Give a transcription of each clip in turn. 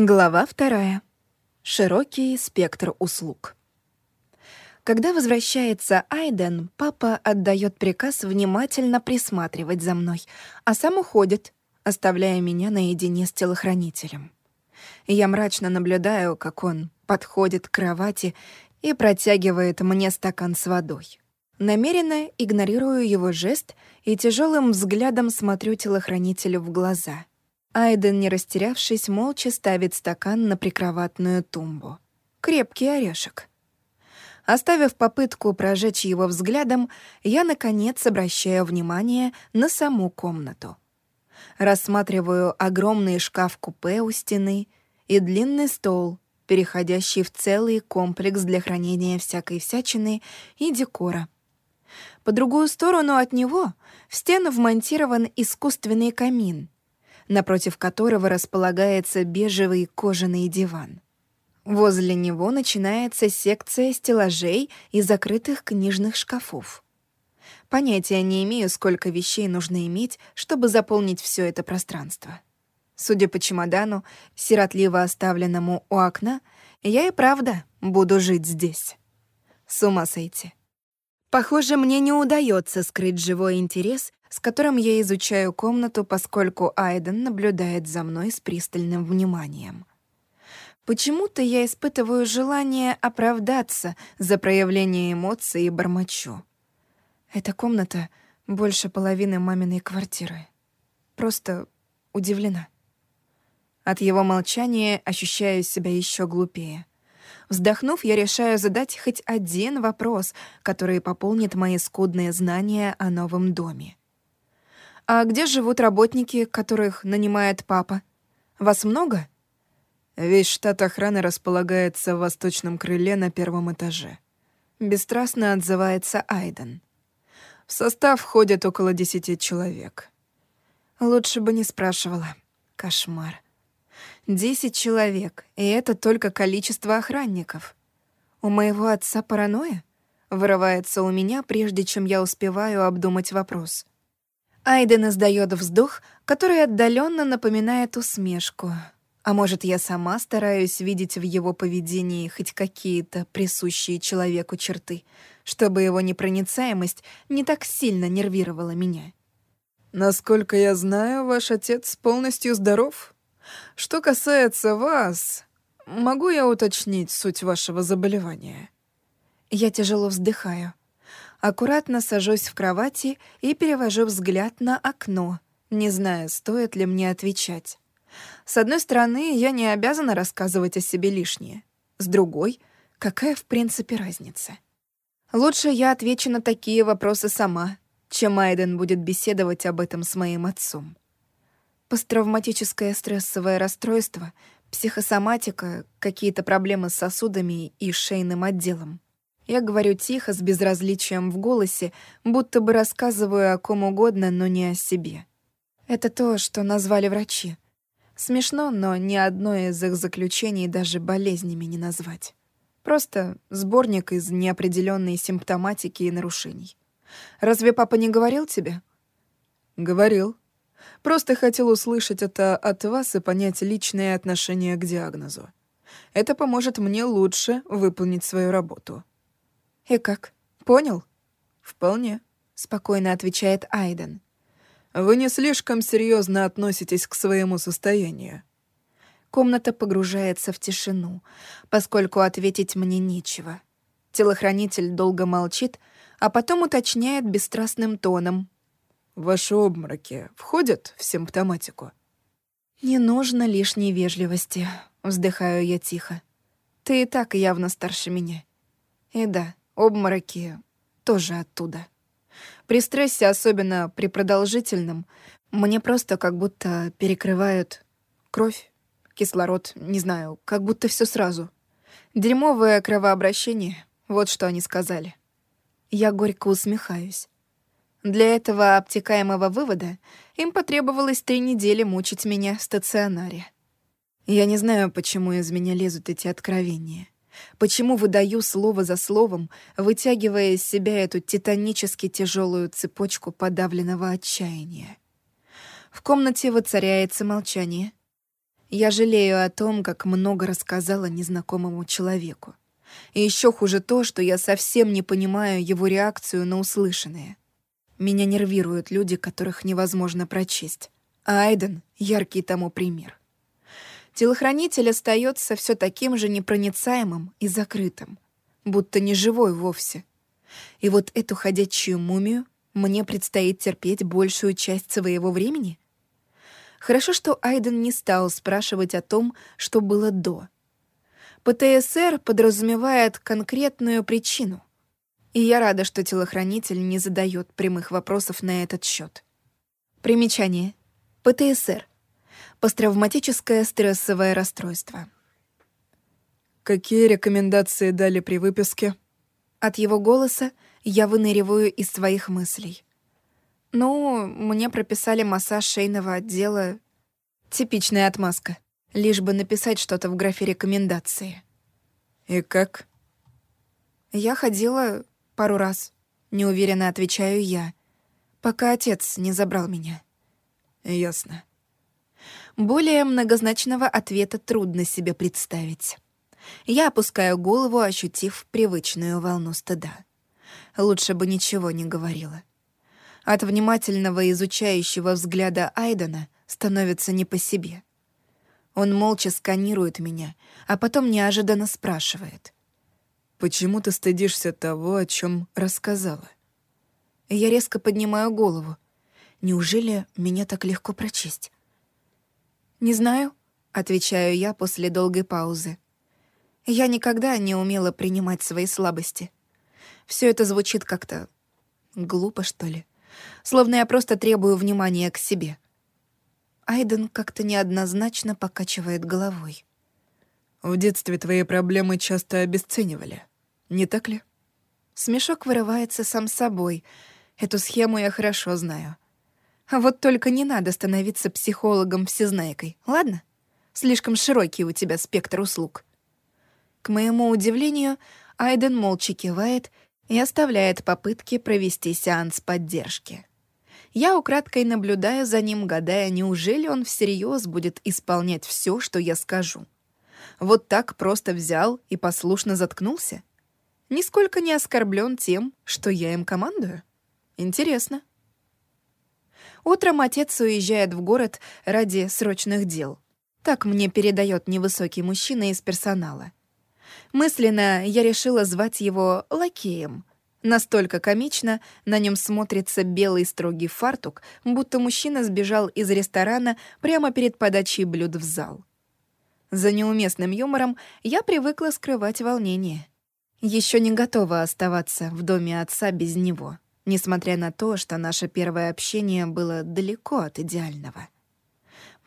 Глава вторая. Широкий спектр услуг. Когда возвращается Айден, папа отдает приказ внимательно присматривать за мной, а сам уходит, оставляя меня наедине с телохранителем. Я мрачно наблюдаю, как он подходит к кровати и протягивает мне стакан с водой. Намеренно игнорирую его жест и тяжелым взглядом смотрю телохранителю в глаза — Айден, не растерявшись, молча ставит стакан на прикроватную тумбу. Крепкий орешек. Оставив попытку прожечь его взглядом, я, наконец, обращаю внимание на саму комнату. Рассматриваю огромный шкаф-купе у стены и длинный стол, переходящий в целый комплекс для хранения всякой всячины и декора. По другую сторону от него в стену вмонтирован искусственный камин — напротив которого располагается бежевый кожаный диван. Возле него начинается секция стеллажей и закрытых книжных шкафов. Понятия не имею, сколько вещей нужно иметь, чтобы заполнить все это пространство. Судя по чемодану, сиротливо оставленному у окна, я и правда буду жить здесь. С ума сойти. Похоже, мне не удается скрыть живой интерес с которым я изучаю комнату, поскольку Айден наблюдает за мной с пристальным вниманием. Почему-то я испытываю желание оправдаться за проявление эмоций и бормочу. Эта комната больше половины маминой квартиры. Просто удивлена. От его молчания ощущаю себя еще глупее. Вздохнув, я решаю задать хоть один вопрос, который пополнит мои скудные знания о новом доме. «А где живут работники, которых нанимает папа? Вас много?» Весь штат охраны располагается в восточном крыле на первом этаже. Бесстрастно отзывается Айден. В состав входят около десяти человек. Лучше бы не спрашивала. Кошмар. Десять человек, и это только количество охранников. У моего отца паранойя? Вырывается у меня, прежде чем я успеваю обдумать вопрос. Айден издает вздох, который отдаленно напоминает усмешку. А может, я сама стараюсь видеть в его поведении хоть какие-то присущие человеку черты, чтобы его непроницаемость не так сильно нервировала меня. «Насколько я знаю, ваш отец полностью здоров. Что касается вас, могу я уточнить суть вашего заболевания?» Я тяжело вздыхаю аккуратно сажусь в кровати и перевожу взгляд на окно, не зная, стоит ли мне отвечать. С одной стороны, я не обязана рассказывать о себе лишнее. С другой, какая в принципе разница? Лучше я отвечу на такие вопросы сама, чем Айден будет беседовать об этом с моим отцом. Посттравматическое стрессовое расстройство, психосоматика, какие-то проблемы с сосудами и шейным отделом. Я говорю тихо, с безразличием в голосе, будто бы рассказываю о ком угодно, но не о себе. Это то, что назвали врачи. Смешно, но ни одно из их заключений даже болезнями не назвать. Просто сборник из неопределенной симптоматики и нарушений. Разве папа не говорил тебе? Говорил. Просто хотел услышать это от вас и понять личное отношение к диагнозу. Это поможет мне лучше выполнить свою работу. «И как? Понял?» «Вполне», — спокойно отвечает Айден. «Вы не слишком серьезно относитесь к своему состоянию». Комната погружается в тишину, поскольку ответить мне нечего. Телохранитель долго молчит, а потом уточняет бесстрастным тоном. «Ваши обмороки входят в симптоматику?» «Не нужно лишней вежливости», — вздыхаю я тихо. «Ты и так явно старше меня. И да, Обмороки тоже оттуда. При стрессе, особенно при продолжительном, мне просто как будто перекрывают кровь, кислород, не знаю, как будто все сразу. Дерьмовое кровообращение, вот что они сказали. Я горько усмехаюсь. Для этого обтекаемого вывода им потребовалось три недели мучить меня в стационаре. Я не знаю, почему из меня лезут эти откровения. Почему выдаю слово за словом, вытягивая из себя эту титанически тяжелую цепочку подавленного отчаяния? В комнате воцаряется молчание. Я жалею о том, как много рассказала незнакомому человеку. И еще хуже то, что я совсем не понимаю его реакцию на услышанное. Меня нервируют люди, которых невозможно прочесть. А Айден — яркий тому пример. Телохранитель остается все таким же непроницаемым и закрытым, будто не живой вовсе. И вот эту ходячую мумию мне предстоит терпеть большую часть своего времени? Хорошо, что Айден не стал спрашивать о том, что было до. ПТСР подразумевает конкретную причину. И я рада, что телохранитель не задает прямых вопросов на этот счет. Примечание. ПТСР. Посттравматическое стрессовое расстройство. «Какие рекомендации дали при выписке?» От его голоса я выныриваю из своих мыслей. Ну, мне прописали массаж шейного отдела. Типичная отмазка. Лишь бы написать что-то в графе рекомендации. «И как?» Я ходила пару раз. Неуверенно отвечаю я, пока отец не забрал меня. Ясно. Более многозначного ответа трудно себе представить. Я опускаю голову, ощутив привычную волну стыда. Лучше бы ничего не говорила. От внимательного изучающего взгляда Айдена становится не по себе. Он молча сканирует меня, а потом неожиданно спрашивает. «Почему ты стыдишься того, о чем рассказала?» Я резко поднимаю голову. Неужели меня так легко прочесть? «Не знаю», — отвечаю я после долгой паузы. Я никогда не умела принимать свои слабости. Все это звучит как-то глупо, что ли словно я просто требую внимания к себе. Айден как-то неоднозначно покачивает головой. «В детстве твои проблемы часто обесценивали, не так ли?» Смешок вырывается сам собой. Эту схему я хорошо знаю. А вот только не надо становиться психологом-всезнайкой, ладно? Слишком широкий у тебя спектр услуг. К моему удивлению, Айден молча кивает и оставляет попытки провести сеанс поддержки. Я украдкой наблюдаю за ним, гадая, неужели он всерьез будет исполнять все, что я скажу. Вот так просто взял и послушно заткнулся? Нисколько не оскорблен тем, что я им командую? Интересно. Утром отец уезжает в город ради срочных дел. Так мне передает невысокий мужчина из персонала. Мысленно я решила звать его Лакеем. Настолько комично на нем смотрится белый строгий фартук, будто мужчина сбежал из ресторана прямо перед подачей блюд в зал. За неуместным юмором я привыкла скрывать волнение. Еще не готова оставаться в доме отца без него, несмотря на то, что наше первое общение было далеко от идеального.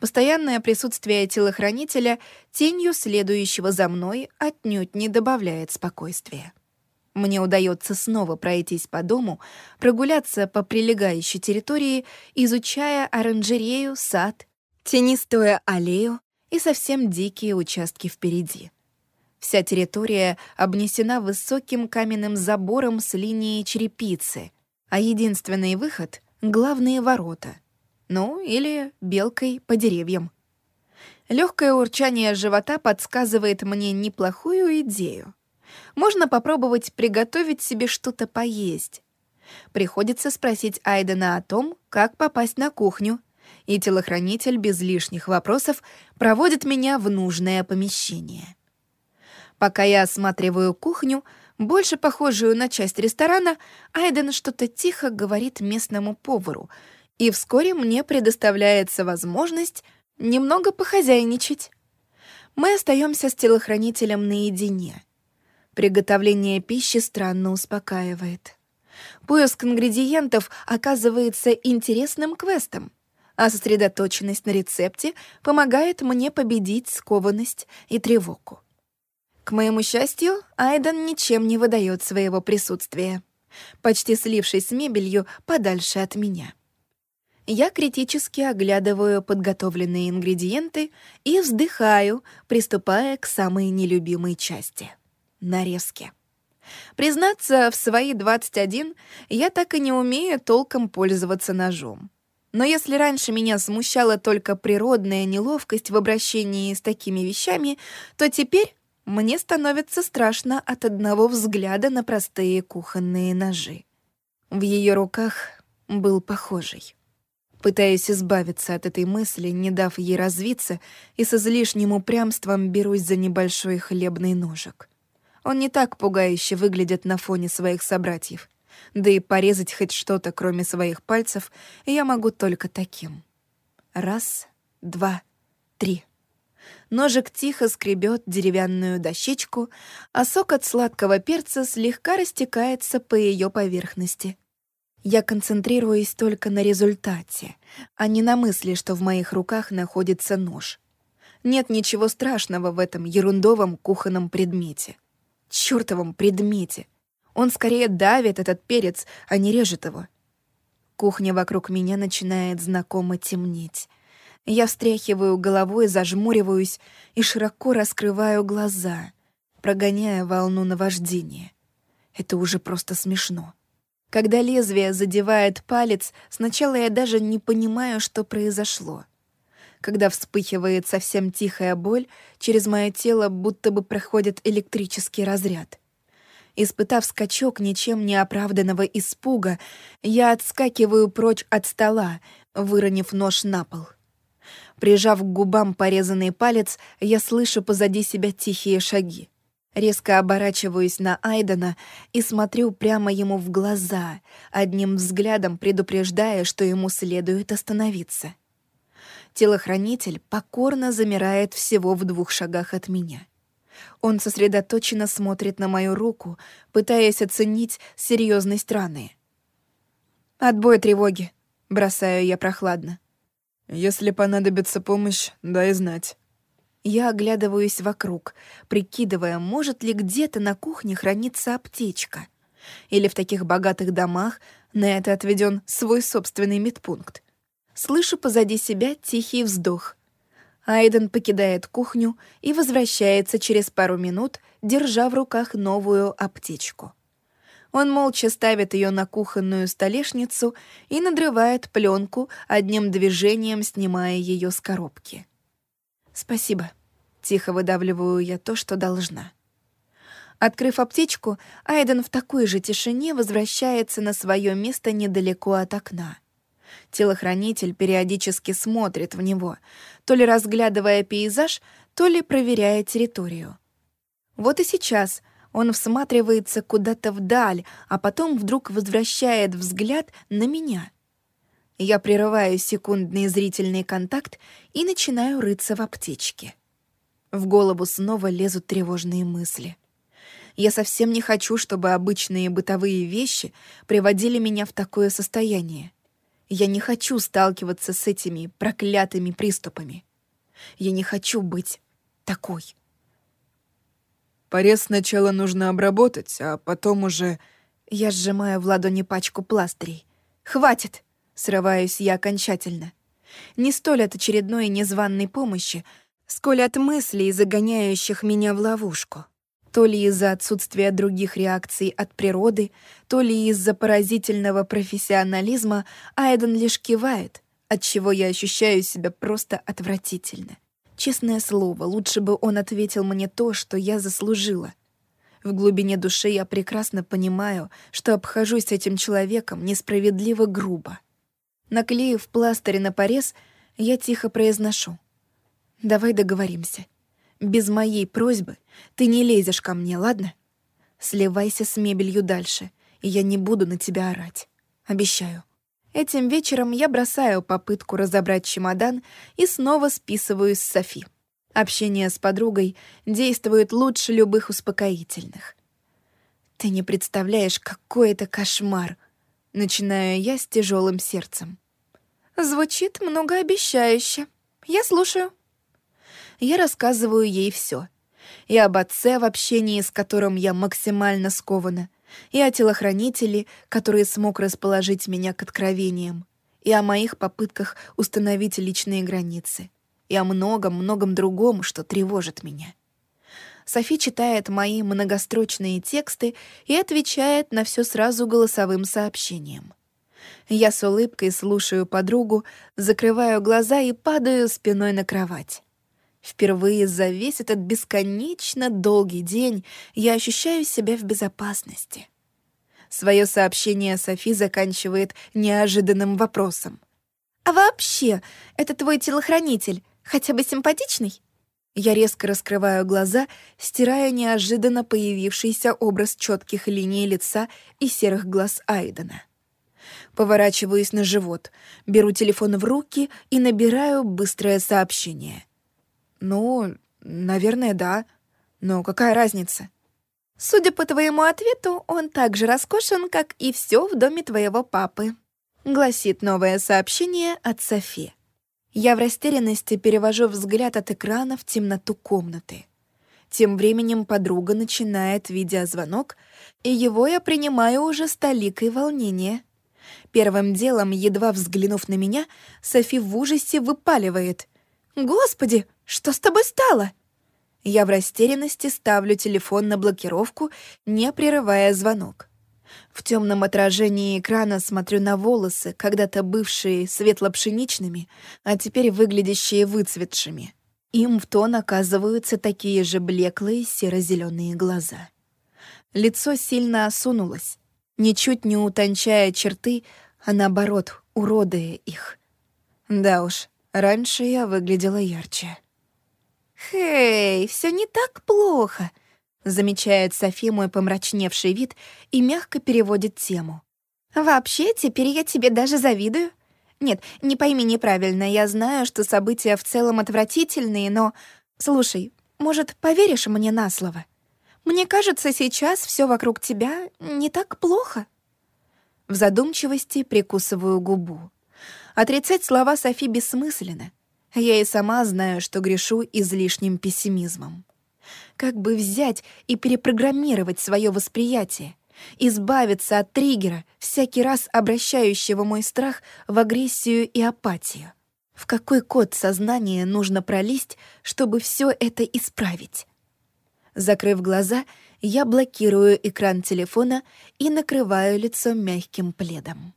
Постоянное присутствие телохранителя тенью следующего за мной отнюдь не добавляет спокойствия. Мне удается снова пройтись по дому, прогуляться по прилегающей территории, изучая оранжерею, сад, тенистую аллею и совсем дикие участки впереди. Вся территория обнесена высоким каменным забором с линией черепицы, а единственный выход — главные ворота, ну, или белкой по деревьям. Легкое урчание живота подсказывает мне неплохую идею. Можно попробовать приготовить себе что-то поесть. Приходится спросить Айдена о том, как попасть на кухню, и телохранитель без лишних вопросов проводит меня в нужное помещение. Пока я осматриваю кухню, больше похожую на часть ресторана, Айден что-то тихо говорит местному повару — и вскоре мне предоставляется возможность немного похозяйничать. Мы остаемся с телохранителем наедине. Приготовление пищи странно успокаивает. Поиск ингредиентов оказывается интересным квестом, а сосредоточенность на рецепте помогает мне победить скованность и тревогу. К моему счастью, Айден ничем не выдает своего присутствия, почти слившись с мебелью подальше от меня. Я критически оглядываю подготовленные ингредиенты и вздыхаю, приступая к самой нелюбимой части — нарезке. Признаться, в свои 21 я так и не умею толком пользоваться ножом. Но если раньше меня смущала только природная неловкость в обращении с такими вещами, то теперь мне становится страшно от одного взгляда на простые кухонные ножи. В ее руках был похожий. Пытаясь избавиться от этой мысли, не дав ей развиться, и с излишним упрямством берусь за небольшой хлебный ножик. Он не так пугающе выглядит на фоне своих собратьев. Да и порезать хоть что-то, кроме своих пальцев, я могу только таким. Раз, два, три. Ножик тихо скребет деревянную дощечку, а сок от сладкого перца слегка растекается по ее поверхности. Я концентрируюсь только на результате, а не на мысли, что в моих руках находится нож. Нет ничего страшного в этом ерундовом кухонном предмете. Чёртовом предмете. Он скорее давит этот перец, а не режет его. Кухня вокруг меня начинает знакомо темнеть. Я встряхиваю головой, зажмуриваюсь и широко раскрываю глаза, прогоняя волну наваждения. Это уже просто смешно. Когда лезвие задевает палец, сначала я даже не понимаю, что произошло. Когда вспыхивает совсем тихая боль, через мое тело будто бы проходит электрический разряд. Испытав скачок ничем не оправданного испуга, я отскакиваю прочь от стола, выронив нож на пол. Прижав к губам порезанный палец, я слышу позади себя тихие шаги. Резко оборачиваюсь на Айдена и смотрю прямо ему в глаза, одним взглядом предупреждая, что ему следует остановиться. Телохранитель покорно замирает всего в двух шагах от меня. Он сосредоточенно смотрит на мою руку, пытаясь оценить серьезность раны. «Отбой тревоги», — бросаю я прохладно. «Если понадобится помощь, дай знать». Я оглядываюсь вокруг, прикидывая, может ли где-то на кухне храниться аптечка. Или в таких богатых домах на это отведен свой собственный медпункт. Слышу позади себя тихий вздох. Айден покидает кухню и возвращается через пару минут, держа в руках новую аптечку. Он молча ставит ее на кухонную столешницу и надрывает пленку, одним движением снимая ее с коробки. «Спасибо». Тихо выдавливаю я то, что должна. Открыв аптечку, Айден в такой же тишине возвращается на свое место недалеко от окна. Телохранитель периодически смотрит в него, то ли разглядывая пейзаж, то ли проверяя территорию. Вот и сейчас он всматривается куда-то вдаль, а потом вдруг возвращает взгляд на меня — я прерываю секундный зрительный контакт и начинаю рыться в аптечке. В голову снова лезут тревожные мысли. Я совсем не хочу, чтобы обычные бытовые вещи приводили меня в такое состояние. Я не хочу сталкиваться с этими проклятыми приступами. Я не хочу быть такой. Порез сначала нужно обработать, а потом уже... Я сжимаю в ладони пачку пластырей. «Хватит!» Срываюсь я окончательно. Не столь от очередной незваной помощи, сколь от мыслей, загоняющих меня в ловушку. То ли из-за отсутствия других реакций от природы, то ли из-за поразительного профессионализма Айден лишь кивает, отчего я ощущаю себя просто отвратительно. Честное слово, лучше бы он ответил мне то, что я заслужила. В глубине души я прекрасно понимаю, что обхожусь с этим человеком несправедливо грубо. Наклеив пластырь на порез, я тихо произношу. «Давай договоримся. Без моей просьбы ты не лезешь ко мне, ладно? Сливайся с мебелью дальше, и я не буду на тебя орать. Обещаю». Этим вечером я бросаю попытку разобрать чемодан и снова списываюсь с Софи. Общение с подругой действует лучше любых успокоительных. «Ты не представляешь, какой это кошмар!» Начинаю я с тяжелым сердцем. Звучит многообещающе. Я слушаю. Я рассказываю ей все. И об отце, в общении с которым я максимально скована, и о телохранителе, который смог расположить меня к откровениям, и о моих попытках установить личные границы, и о многом-многом другом, что тревожит меня. Софи читает мои многострочные тексты и отвечает на все сразу голосовым сообщением — Я с улыбкой слушаю подругу, закрываю глаза и падаю спиной на кровать. Впервые за весь этот бесконечно долгий день я ощущаю себя в безопасности. Свое сообщение Софи заканчивает неожиданным вопросом. «А вообще, это твой телохранитель хотя бы симпатичный?» Я резко раскрываю глаза, стирая неожиданно появившийся образ четких линий лица и серых глаз Айдена. Поворачиваюсь на живот, беру телефон в руки и набираю быстрое сообщение. «Ну, наверное, да. Но какая разница?» «Судя по твоему ответу, он так же роскошен, как и все в доме твоего папы», — гласит новое сообщение от Софи. Я в растерянности перевожу взгляд от экрана в темноту комнаты. Тем временем подруга начинает видеозвонок, и его я принимаю уже с толикой волнения. Первым делом, едва взглянув на меня, Софи в ужасе выпаливает. «Господи, что с тобой стало?» Я в растерянности ставлю телефон на блокировку, не прерывая звонок. В темном отражении экрана смотрю на волосы, когда-то бывшие светло-пшеничными, а теперь выглядящие выцветшими. Им в тон оказываются такие же блеклые серо-зеленые глаза. Лицо сильно осунулось, ничуть не утончая черты, а наоборот, уродая их. Да уж, раньше я выглядела ярче. «Хей, все не так плохо», замечает Софи мой помрачневший вид и мягко переводит тему. «Вообще, теперь я тебе даже завидую. Нет, не пойми неправильно, я знаю, что события в целом отвратительные, но... Слушай, может, поверишь мне на слово? Мне кажется, сейчас все вокруг тебя не так плохо». В задумчивости прикусываю губу. Отрицать слова Софи бессмысленно. Я и сама знаю, что грешу излишним пессимизмом. Как бы взять и перепрограммировать свое восприятие, избавиться от триггера, всякий раз обращающего мой страх в агрессию и апатию? В какой код сознания нужно пролезть, чтобы все это исправить? Закрыв глаза, я блокирую экран телефона и накрываю лицо мягким пледом.